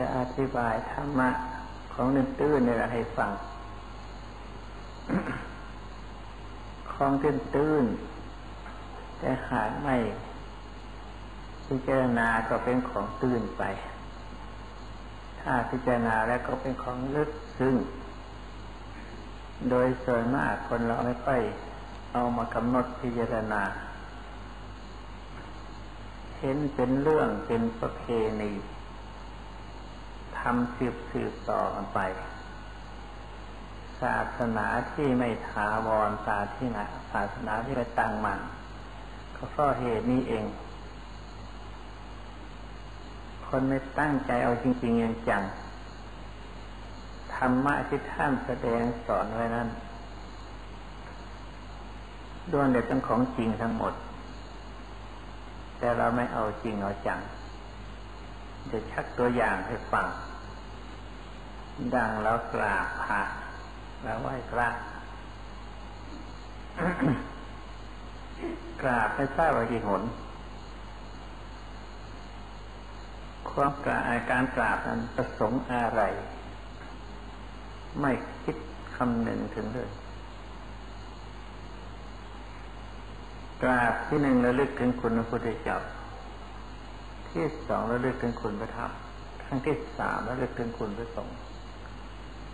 จะอธิบายธรรมะของนื่นตื้นนี่แหละให้ฟัง ของตื้นตื้นแต่หากไม่พิจารณาก็เป็นของตื้นไป ถ้าพิจารณาแล้วก็เป็นของลึกซึ้ง โดยส่วนมากคนเราไม่ค่อยเอามากำหนดพิจารณา เห็นเป็นเรื่องเป็นประเพณี ทำสืบสืบต่อกันไป ศาสนาที่ไม่ถาวรศาสนาศาสนาที่ไม่ตั้งมั่นก็เพราะเหตุนี้เอง คนไม่ตั้งใจเอาจริงๆอย่างจังธรรมะที่ท่านแสดงสอนไว้นั้นด้วนเด็ดเป็นของจริงทั้งหมด แต่เราไม่เอาจริงเอาจังจะชักตัวอย่างให้ฟัง ดังแล้วกราบพระแล้วไหว้พระกราบให้ทราบว่ากี่หนความกราบการกราบนั้นประสงค์อะไร ไม่คิดคำหนึ่งถึงเลยกราบที่หนึ่งระลึกถึงคุณพระพุทธเจ้าที่สองระลึกถึงคุณพระธรรมครั้งที่สามระลึกถึงคุณพระสงฆ์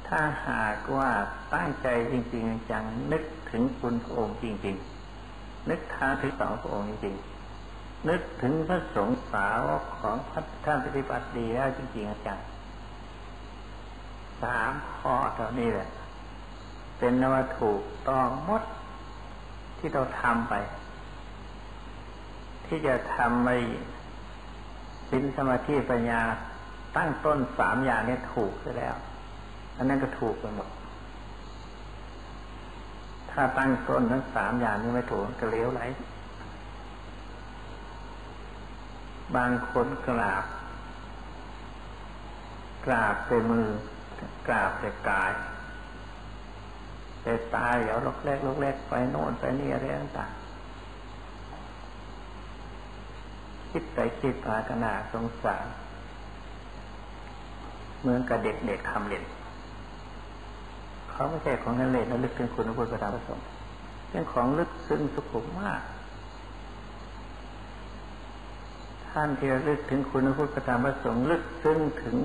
ถ้าหากว่าตั้งใจจริง ๆ จังนึกถึงคุณพระองค์จริง ๆ นึกทางถึงสองพระองค์จริงๆ นึกถึงพระสงฆ์สาวกของพระท่านปฏิบัติดีแล้วจริง ๆ จังสามข้อเท่านี้แหละ เป็นนวัตถูกต้องหมดที่เราทำไป ที่จะทำไม่สินสมาธิปัญญาตั้งต้นสามอย่างนี้ถูกซะแล้ว อันนั้นก็ถูกไปหมด ถ้าตั้งต้นทั้งสามอย่างนี้ไม่ถูกก็เลี้ยวไหล บางคนกราบ กราบไปมือ กราบไปกายไปตายเดี๋ยวลกเล็กลกเล็กไปโน่นไปนี่อะไรต่างคิดไปคิดมาก็น่าสงสารเหมือนกับเด็กๆทำเล่น เขาไม่ใช่ของนั่นเล่นแล้วลึกถึงคุณพระพุทธธรรมประสงค์เป็นของลึกซึ้งสุขุมมาก ท่านที่ลึกถึงคุณพระพุทธธรรมประสงค์ลึกซึ้งถึง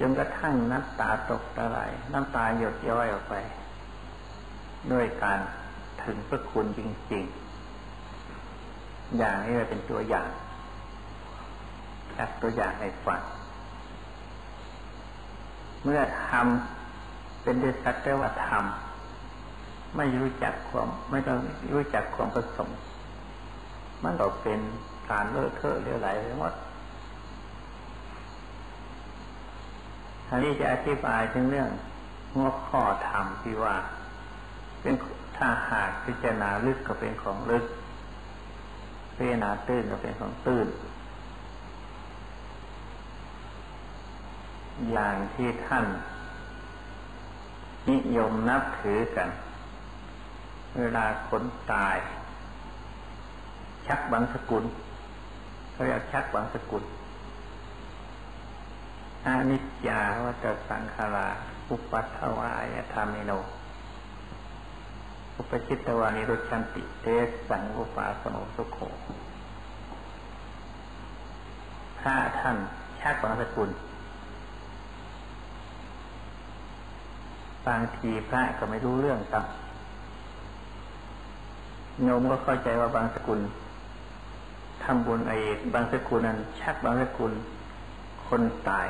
จนกระทั่งน้ำตาตกตะไหลน้ำตาหยดย้อยออกไป ด้วยการถึงพระคุณจริง ๆ อย่างนี้เป็นตัวอย่างจักตัวอย่างให้ฟัง เมื่อทำเป็นเด้วยสักแต่ว่าทำไม่รู้จักความไม่ต้องรู้จักความผสมมันก็เป็นการเลอะเทอะเลี้ยวไหลไปหมดอันนี้จะอธิบายถึงเรื่องหัวข้อธรรมที่ว่า เป็นถ้าหากพิจารณาลึกก็เป็นของลึกพิจารณาตื้นก็เป็นของตื้น อย่างที่ท่าน นิยมนับถือกัน เวลาคนตาย ชักบังสกุลเขาเรียกชักบังสกุลอานิจจาวัตสังขาราอุปัตถวายธรรมิโน อุปจิตตวานิรุชันติเตสังอุปาสโนสุโขถ้าท่านชักบังสกุล บางทีพระก็ไม่รู้เรื่องครับโยมก็เข้าใจว่าบางสกุลทำบุญไอ้บางสกุลนั้น ชักบางสกุลคนตาย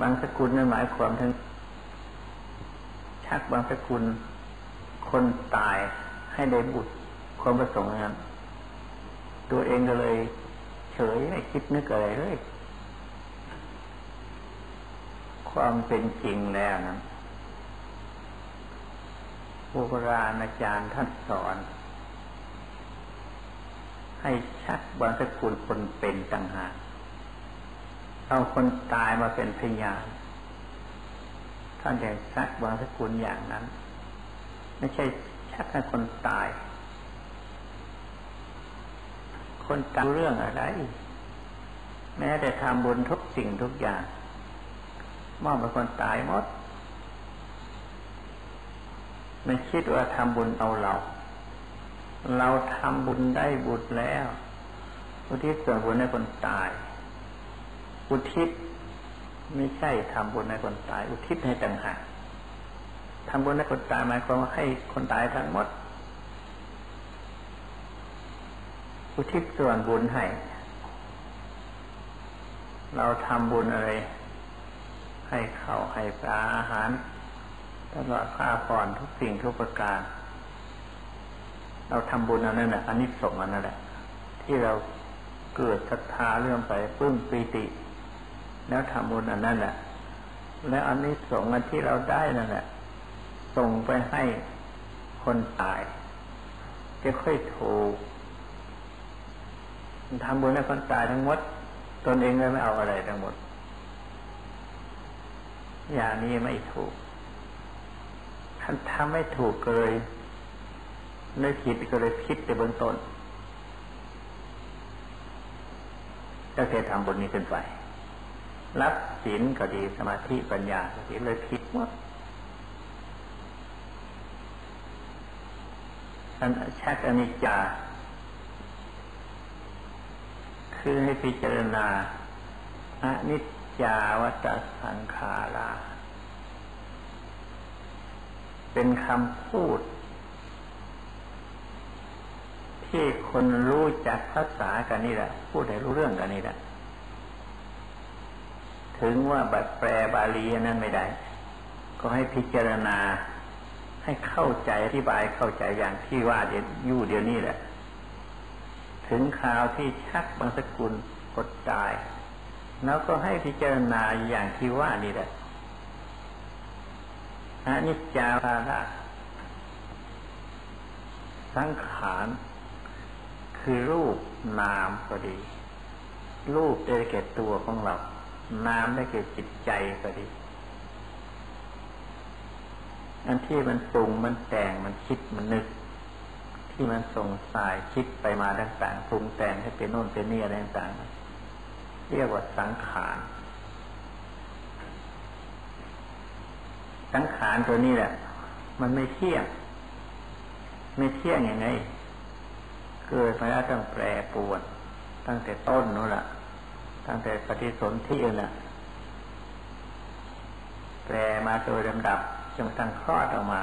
บางสกุลนั้นหมายความถึงชักบางสกุลคนตายให้ได้บุตรความประสงค์นั้นตัวเองก็เลย เฉยไม่คิดนึกอะไรเลย ความเป็นจริงแล้วนั้นโบราณอาจารย์ท่านสอน ให้ชักบางสกุลคนเป็นต่างหากเอาคนตายมาเป็นพยานท่านจะชักบางสกุลอย่างนั้น ไม่ใช่ชักให้คนตาย คนตามเรื่องอะไร แม้แต่ทำบุญทุกสิ่งทุกอย่าง มอบให้คนตายหมดไม่คิดว่าทำบุญเอาเรา เราทำบุญได้บุญแล้วอุทิศส่วนบุญให้คนตาย อุทิศไม่ใช่ทำบุญให้คนตาย อุทิศให้ต่างหากทำบุญให้คนตายหมายความว่าให้คนตายทั้งหมด อุทิศส่วนบุญให้ เราทำบุญอะไร ให้ข้าวให้ปลาอาหาร ตลอดค่าผ่อนทุกสิ่งทุกประการ เราทำบุญอันนั้นแหละอันนี้สงอันนั้นแหละ ที่เราเกิดศรัทธาเรื่อมไปปลื้มปีติ แล้วทำบุญอันนั้นแหละแล้วอันนี้สงอันที่เราได้นั่นแหละส่งไปให้คนตาย จะค่อยถูกทำบุญให้คนตายทั้งหมด ตนเองเลยไม่เอาอะไรทั้งหมด อย่างนี้ไม่ถูกท่านทำไม่ถูกเลยเนยผิดก็เลยคิดแต่เบื้องต้นก็เคยทำบุญนี้ขึ้นไป รับศีลก็ดีสมาธิปัญญาก็ดีเลยผิดหมดอันชักอนิจจา คือให้พิจารณาอนิจ จาวัตสังขาราเป็นคำพูด ที่คนรู้จักภาษากันนี่แหละ พูดให้รู้เรื่องกันนี่แหละ ถึงว่าแบบแปลบาลีนั้นไม่ได้ ก็ให้พิจารณาให้เข้าใจอธิบายเข้าใจอย่างที่ว่าเดี๋ยวยู่เดี๋ยวนี้แหละ ถึงข่าวที่ชักบางสกุลกดตาย แล้วก็ให้พิจารณาอย่างที่ว่านี่แหละอนิจจาภาระสังขารคือรูปนามก็ดี รูปได้แก่ตัวของเรา นามได้แก่จิตใจก็ดี อันที่มันปรุงมันแต่งมันคิดมันนึก ที่มันส่งสายคิดไปมาต่างๆปรุงแต่งให้เป็นโน่นเป็นนี่อะไรต่างๆ เรียกว่าสังขาร สังขารตัวนี้แหละ มันไม่เที่ยง ไม่เที่ยงยังไง เกิดมาแล้วต้องแปรปวน ตั้งแต่ต้นนู่นละตั้งแต่ปฏิสนธิเองแหละแปรมาโดยลำดับจนกระทั่งคลอดออกมา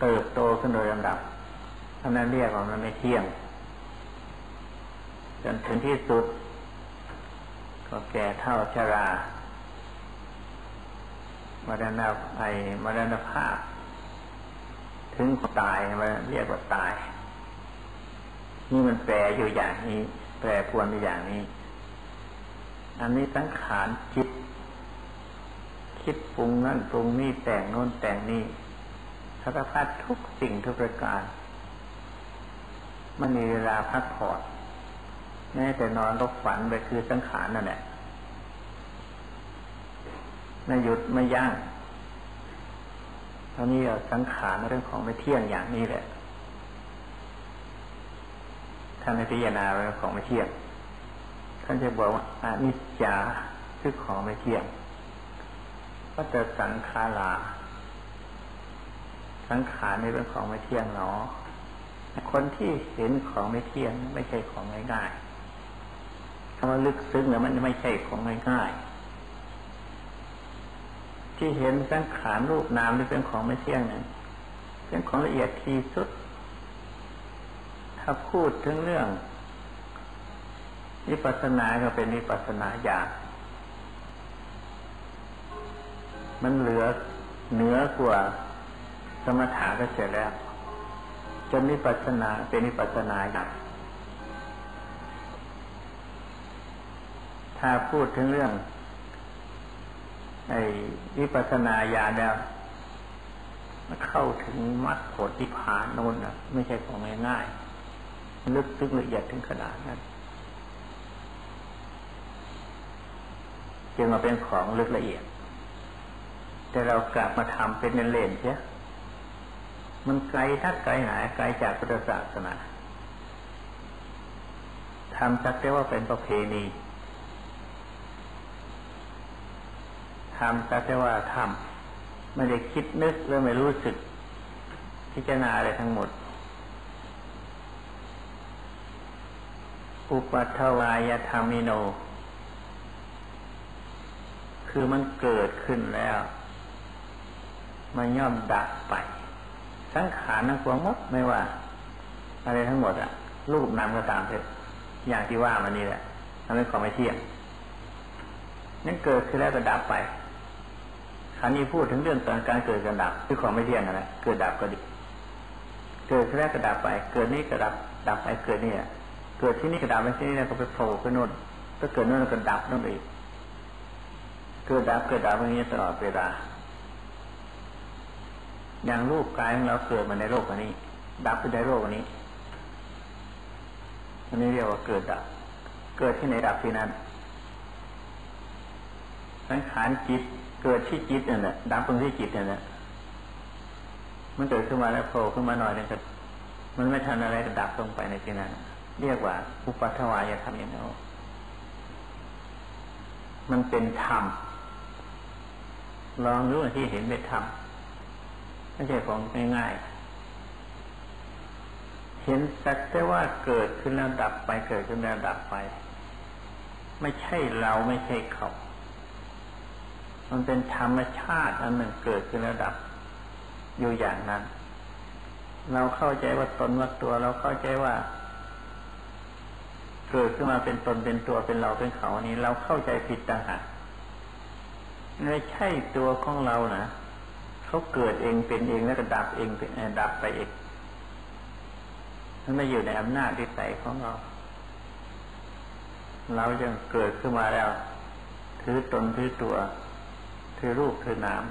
เติบโตขึ้นโดยลำดับท่านั้นเรียกว่ามันไม่เที่ยงจนถึงที่สุด ก็แก่เท่าชรา มรณะภัยมรณภาพ ถึงตายมาเรียกว่าตาย นี่มันแปรอยู่อย่างนี้ แปรพวนอยู่อย่างนี้ อันนี้สังขารจิต คิดปรุงนั่นปรุงนี่แต่งโน้นแต่งนี่สารพัดทุกสิ่งทุกประการ มันมีเวลาพักผ่อน แม้แต่นอนก็ฝันไปคือสังขารนั่นแหละไม่หยุดไม่ยั้งตอนนี้สังขารเรื่องของไม่เที่ยงอย่างนี้แหละท่านพิจารณาเรื่องของไม่เที่ยง ท่านจะบอกว่าอนิจจาคือของไม่เที่ยง ก็จะสังขาราสังขารในเรื่องของไม่เที่ยงเนาะคนที่เห็นของไม่เที่ยงไม่ใช่ของง่ายๆำว่าลึกซึ้งเนี่ยมันไม่ใช่ของง่ายๆ ที่เห็นสังขารรูปนามที่เป็นของไม่เที่ยงเนี่ยเป็นของละเอียดที่สุด ถ้าพูดถึงเรื่องวิปัสสนาก็เป็นวิปัสสนาญาณมันเหลือเหนือกว่าสมถะก็เสร็จแล้วจนนิปัสนาเป็นนิปัสนาอย่าง ถ้าพูดถึงเรื่องไอ้วิปัสนาญาณแล้วเข้าถึงมรรคผลที่ผ่านโน้นนะไม่ใช่ของง่ายๆลึกซึ้งละเอียดถึงขนาดนั้นจึงมาเป็นของลึกละเอียด แต่เรากลับมาทำเป็นเล่นๆเสียมันไกลทักไกลหายไกลจากพุทธศาสนาทำสักแต่ว่าเป็นประเพณี ทำสักแต่ว่าทำไม่ได้คิดนึกหรือไม่รู้สึก พิจารณาอะไรทั้งหมด อุปัทวายธรรมิโน คือมันเกิดขึ้นแล้ว มันย่อมดับไป สังขารนังปวงมดไม่ว่า อะไรทั้งหมดอะรูปนามก็ตามเถอะอย่างที่ว่ามันนี่แหละทำให้ความไม่เที่ยงนั่นเกิดขึ้นแล้วก็ดับไป ครานี้พูดถึงเรื่องตอนการเกิดกับดับคือความไม่เที่ยงอะไรเกิดดับก็ดี เกิดแล้วก็ดับไป เกิดนี้ก็ดับ ดับไปเกิดนี่เกิดที่นี่ก็ดับไปที่นี่แล้วก็ไปโผล่ขึ้นนู่นก็เกิดนู่นแล้วก็ดับนู่นอีก เกิดดับเกิดดับอย่างนี้ตลอดเวลา อย่างรูปกายของเราเกิดมาในโลกอันนี้ ดับไปในโลกอันนี้อันนี้เรียกว่าเกิดดับ เกิดที่ไหนดับที่นั่น สังขารจิตเกิดที่จิตนั่นแหละดับตรงที่จิตนั่นแหละมันเกิดขึ้นมาแล้วโผล่ขึ้นมาหน่อยนึงก็มันไม่ทันอะไรก็ดับลงไปในที่นั้นเรียกว่าอุปัทวายธรรมอย่างนี้มันเป็นธรรมลองรู้ที่เห็นเป็นธรรมไม่ใช่ของง่ายๆเห็นสักแต่ว่าเกิดขึ้นแล้วดับไปเกิดขึ้นแล้วดับไป ไม่ใช่เราไม่ใช่เขา มันเป็นธรรมชาติอันหนึ่งเกิดขึ้นแล้วดับ อยู่อย่างนั้น เราเข้าใจว่าตนว่าตัว เราเข้าใจว่า เกิดขึ้นมาเป็นตนเป็นตัวเป็นเราเป็นเขานี้เราเข้าใจผิดต่างหากไม่ใช่ตัวของเรานะเขาเกิดเองเป็นเองแล้วก็ดับเองเป็นดับไปเองมันไม่อยู่ในอำนาจที่ใส่ของเรา เราจึงเกิดขึ้นมาแล้ว ถือตนถือตัว ถือรูปถือนาม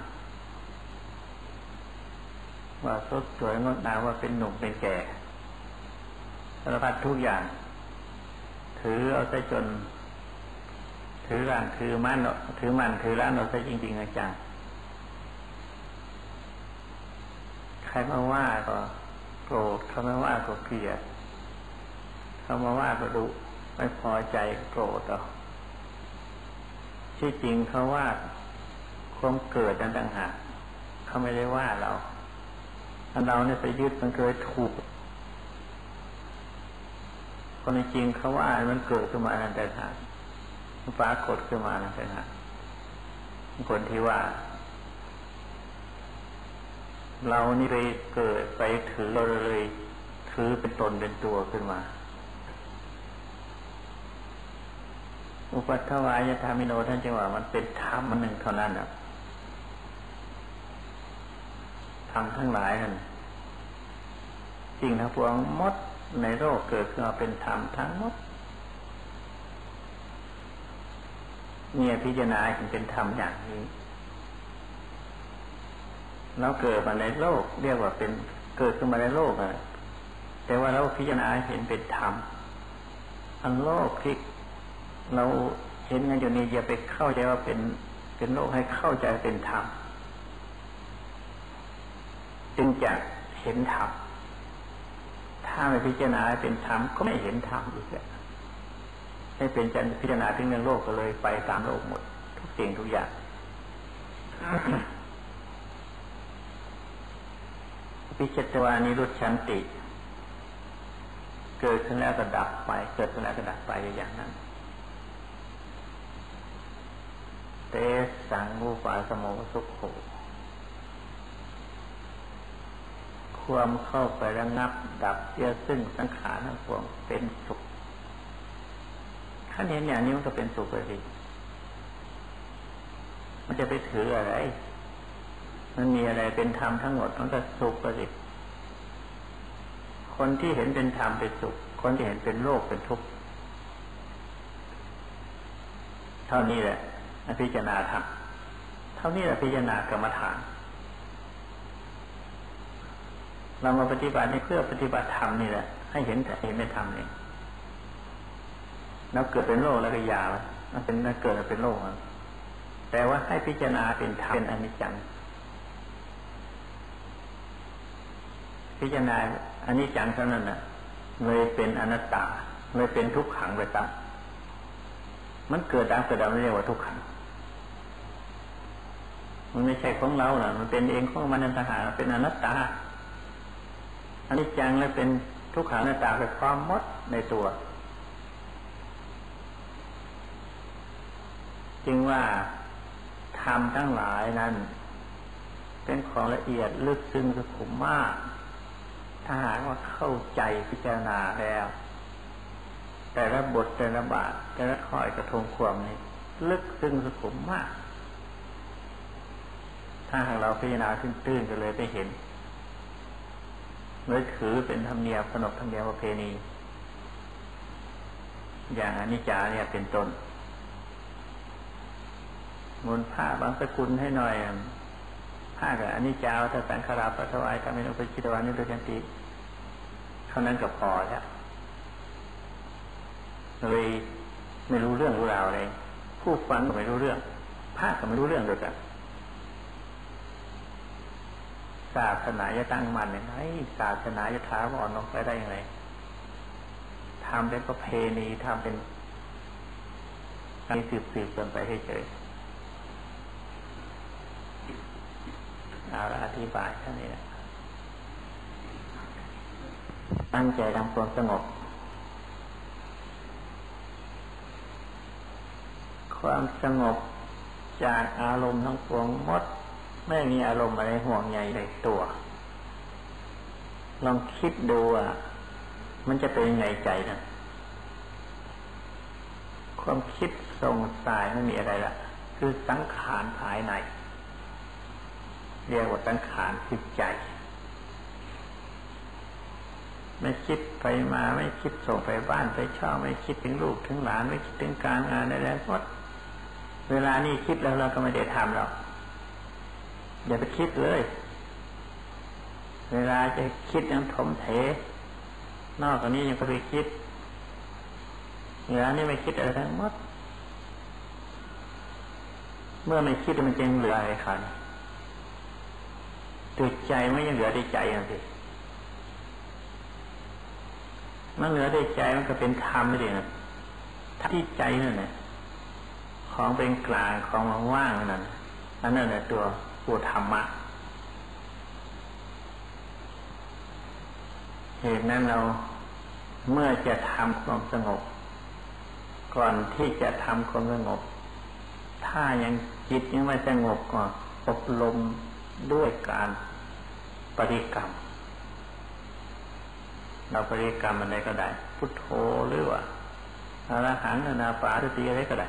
ว่าสดสวยงดงามว่าเป็นหนุ่มเป็นแก่สารพัดทุกอย่าง ถือเอาซะจน ถือร่างถือมันถือมันถือร้านเอาซะจริงๆจังใครมาว่าก็โกรธเขาไม่ว่าก็เกลียดเขามาว่าก็ดุไม่พอใจโกรธต่อที่จริงเขาว่า ความเกิดนั้นต่างหากเขาไม่ได้ว่าเราเราเนี่ยไปยึดมันเคยถูกคนจริงเขาว่ามันเกิดขึ้นมานั่นแต่หากปรากฏขึ้นมานั่นแต่หากคนที่ว่า เรานี่ไปเกิดไปถือเราเลย ถือเป็นตนเป็นตัวขึ้นมา อุปัฏวายธรรมิโนท่านจึงว่ามันเป็นธรรมมันหนึ่งเท่านั้นอะ ธรรมทั้งหลายนั่นสิ่งทั้งปวงมดในโลกเกิดขึ้นมาเป็นธรรมทั้งหมดเนี่ยพิจารณาเห็นเป็นธรรมอย่างนี้ เราเกิดมาในโลก เรียกว่าเป็นเกิดขึ้นมาในโลกอะแต่ว่าเราพิจารณาเห็นเป็นธรรมอันโลกที่เราเห็นกันอยู่นี้อย่าไปเข้าใจว่าเป็นเป็นโลกให้เข้าใจเป็นธรรม จึงจะเห็นธรรมถ้าไม่พิจารณาเป็นธรรมก็ไม่เห็นธรรมอีกแล้วให้เป็นจันพิจารณาถึงเรื่องโลกก็เลยไปตามโลกหมด ทุกสิ่งทุกอย่างพิจารณานิรุชันติ เกิดขึ้นแล้วก็ดับไป เกิดขึ้นแล้วก็ดับไปอย่างนั้น เตสังมูปาสโมสุขโข ความเข้าไประงับ ดับเสียซึ่งสังขารทั้งปวงเป็นสุขถ้าเห็นอย่างนี้มันก็เป็นสุขเลยมันจะไปถืออะไร มันมีอะไรเป็นธรรมทั้งหมดมันก็สุขเลยคนที่เห็นเป็นธรรมเป็นสุข คนที่เห็นเป็นโลกเป็นทุกข์เท่านี้แหละพิจารณาธรรมเท่านี้แหละพิจารณากรรมฐาน เรามาปฏิบัติในเพื่อปฏิบัติธรรมนี่แหละ ให้เห็นแต่เห็นในธรรมนี่แล้วเกิดเป็นโรคแล้วก็ยามันเป็นเกิดเป็นโรคแต่ว่าให้พิจารณาเป็นธรรมเป็นอนิจจังพิจารณาอนิจจังเท่านั้นน่ะเลยเป็นอนัตตาไม่เป็นทุกขังไปตั้งมันเกิดดังเกิดดังเรียกว่าทุกขังมันไม่ใช่ของเราหรอกมันเป็นเองของมันนันทหารเป็นอนัตตา อันนี้จังและเป็นทุกขังอนัตตาเป็นความมดในตัว จึงว่าธรรมทั้งหลายนั้น เป็นของละเอียดลึกซึ้งสุขุมมาก ถ้าหากว่าเข้าใจพิจารณาแล้ว แต่ละบทแต่ละบาทแต่ละข้อยกระทงความนี้ลึกซึ้งสุขุมมาก ถ้าหากเราพิจารณาตื้นๆก็เลยไปเห็น เลยถือเป็นธรรมเนียมขนบธรรมเนียมประเพณี อย่างอนิจจาเนี่ยเป็นต้นมุนผ้าบางสกุลให้หน่อยผ้ากับอนิจจาถ้าสังขาราปัทวายกามินุปจิตวานิโรจันติเท่านั้นก็พอแล้วเลยไม่รู้เรื่องรู้ราวอะไรผู้ฟังก็ไม่รู้เรื่องผ้าก็ไม่รู้เรื่องด้วยกัน ศาสนาจะตั้งมันยังไงศาสนาจะท้าวอนลงไปได้ยังไงทำเป็นประเพณีทำเป็นการสืบสืบกันไปให้เฉยเอาละอธิบายแค่นี้นะตั้งใจทำความสงบ ความสงบจากอารมณ์ทั้งปวงหมด ไม่มีอารมณ์อะไรห่วงใยในตัว ลองคิดดูอะมันจะเป็นไงใจนะความคิดทรงสายไม่มีอะไรละคือสังขารภายใน เรียกว่าสังขารจิตใจไม่คิดไปมาไม่คิดส่งไปบ้านไปช่อไม่คิดถึงลูกถึงหลานไม่คิดถึงการงานอะไรหมดเวลานี้คิดแล้วเราก็ไม่ได้ทำหรอก อย่าไปคิดเลย เวลาจะคิดยังถมเถนอกจากนี้ยังก็ไปคิดเวลานี้ไม่คิดอะไรทั้งหมด เมื่อไม่คิดมันจึงเหลืออะไรครับตัวใจไม่ยังเหลือได้ใจอย่างสิมันเหลือได้ใจมันก็เป็นธรรมไม่ด้นะที่ใจนั่นแหละของเป็นกลางของว่างนั่นอันนั้นแหละตัว ตัวธรรมะ เหตุนั้นเราเมื่อจะทำความสงบ ก่อนที่จะทำความสงบ ถ้ายังจิตยังไม่สงบก่อบรมด้วยการปฏิกรรม เราปฏิกรรมอะไรก็ได้ พุทโธหรือว่าอรหังนาปาสติอะไรก็ได้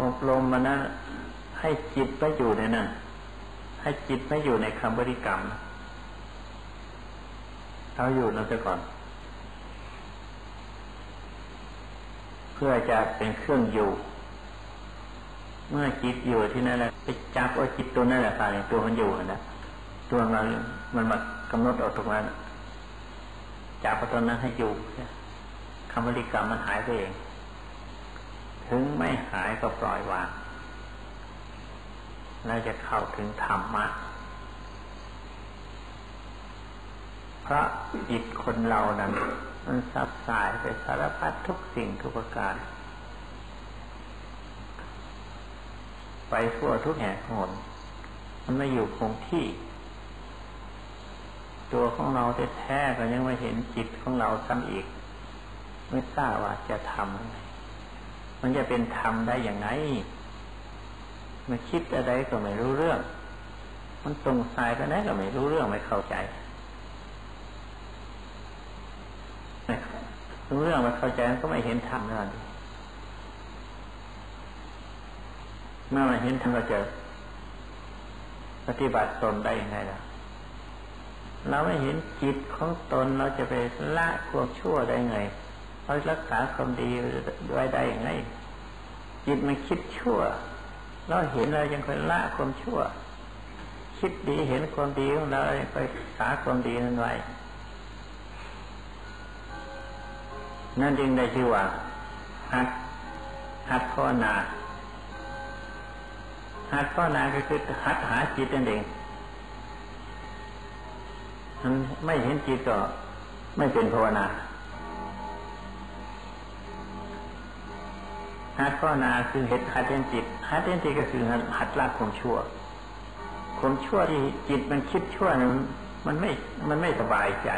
อบรมมันนั้น ให้จิตไปอยู่ในนั้นให้จิตไปอยู่ในคำบริกรรมเอาอยู่นั่นไปก่อน เพื่อจะเป็นเครื่องอยู่ เมื่อจิตอยู่ที่นั่นแหละไปจับว่าจิตตัวนั่นแหละค่ะตัวมันอยู่นะตัวมันมันมากำหนดออกตรงนั้นจับตัวนั้นให้อยู่คำบริกรรมมันหายไปเอง ถึงไม่หายก็ปล่อยวาง แล้วจะเข้าถึงธรรมะเพราะจิตคนเรานั้นมันซับสายไปสารพัดทุกสิ่งทุกประการ ไปทั่วทุกแห่งหนมันไม่อยู่คงที่ ตัวของเราแท้ๆก็ยังไม่เห็นจิตของเราซ้ำอีก ไม่ทราบว่าจะทำยังไงมันจะเป็นธรรมได้อย่างไง มันคิดอะไรก็ไม่รู้เรื่อง มันตรงสายก็ไหนก็ไม่รู้เรื่องไม่เข้าใจรู้เรื่องไม่เข้าใจก็ไม่เห็นธรรมนั่นเมื่อมาเห็นท่านก็จะปฏิบัติตนได้ยังไงล่ะเราไม่เห็นจิตของตนเราจะไปละความชั่วได้ไงเรารักษาความดีไว้ได้ยังไงจิตมันคิดชั่ว เราเห็นเรายังคอยละความชั่ว คิดดีเห็นความดีของเราไปสาความดีนั้นไว้นั่นจึงได้ชื่อว่าหัดหัดภาวนาหัดภาวนาก็คือหัดหาจิตนั่นเองมันไม่เห็นจิตก็ไม่เป็นภาวนาหัดภาวนาคือเห็นหัดเห็นจิต หัดเห็นจิตก็คือหัดละความชั่วความชั่วที่จิตมันคิดชั่วนั้นมันไม่ มันไม่สบายใจ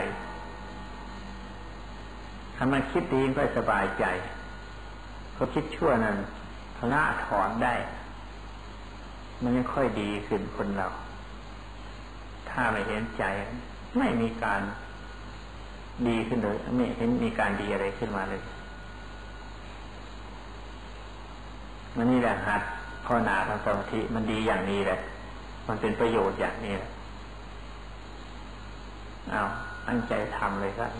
ถ้ามันคิดดีก็สบายใจเขาคิดชั่วนั้นละถอนได้ มันยังค่อยดีขึ้นคนเรา ถ้าไม่เห็นใจ ไม่มีการดีขึ้นเลยไม่เห็นมีการดีอะไรขึ้นมาเลยมันนี่แหละหัด ภาวนาทางสมาธิมันดีอย่างนี้แหละ มันเป็นประโยชน์อย่างนี้แหละเอาอันใจทำเลยครับ